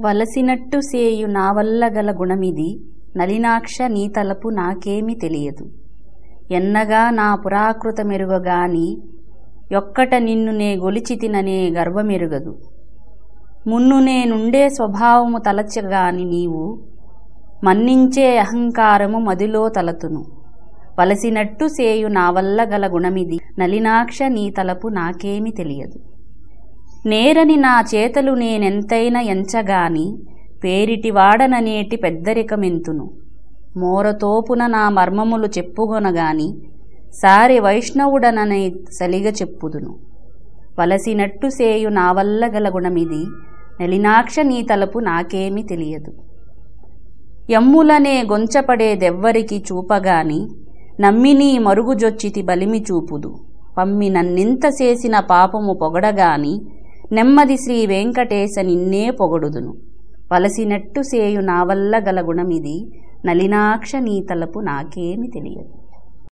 వలసినట్టు సేయు నావల్ల గల గుణమిది నలినాక్ష నీ తలపు నాకేమి తెలియదు. ఎన్నగా నా పురాకృత మెరుగగాని యొక్కట నిన్ను నే గొలిచితిననే గర్వమెరుగదు. మున్ను నేనుండే స్వభావము తలచగాని నీవు మన్నించే అహంకారము మదిలో తలతును. వలసినట్టు సేయు నావల్ల గల గుణమిది నలినాక్ష నీ తలపు నాకేమి తెలియదు. నేరని నా చేతలు నేనెంతైనా ఎంచగాని పేరిటి వాడననేటి పెద్దరికమెంతును. మోరతోపున నా మర్మములు చెప్పుగొనగాని సారి వైష్ణవుడననే సలిగ చెప్పుదును. వలసినట్టు సేయు నా వల్ల గల గుణమిది నలినాక్ష నీ తలపు నాకేమి తెలియదు. ఎమ్ములనే గొంచపడేదెవ్వరికి చూపగాని నమ్మినీ మరుగుజొచ్చితి బలిమి చూపుదు. పమ్మి నన్నింత చేసిన పాపము పొగడగాని నెమ్మది శ్రీ వెంకటేశ నిన్నే పొగడుదును. వలసినట్టు సేయు నా వల్ల గల గుణమిది. నలినాక్ష నీ తలపు నాకేమి తెలియదు.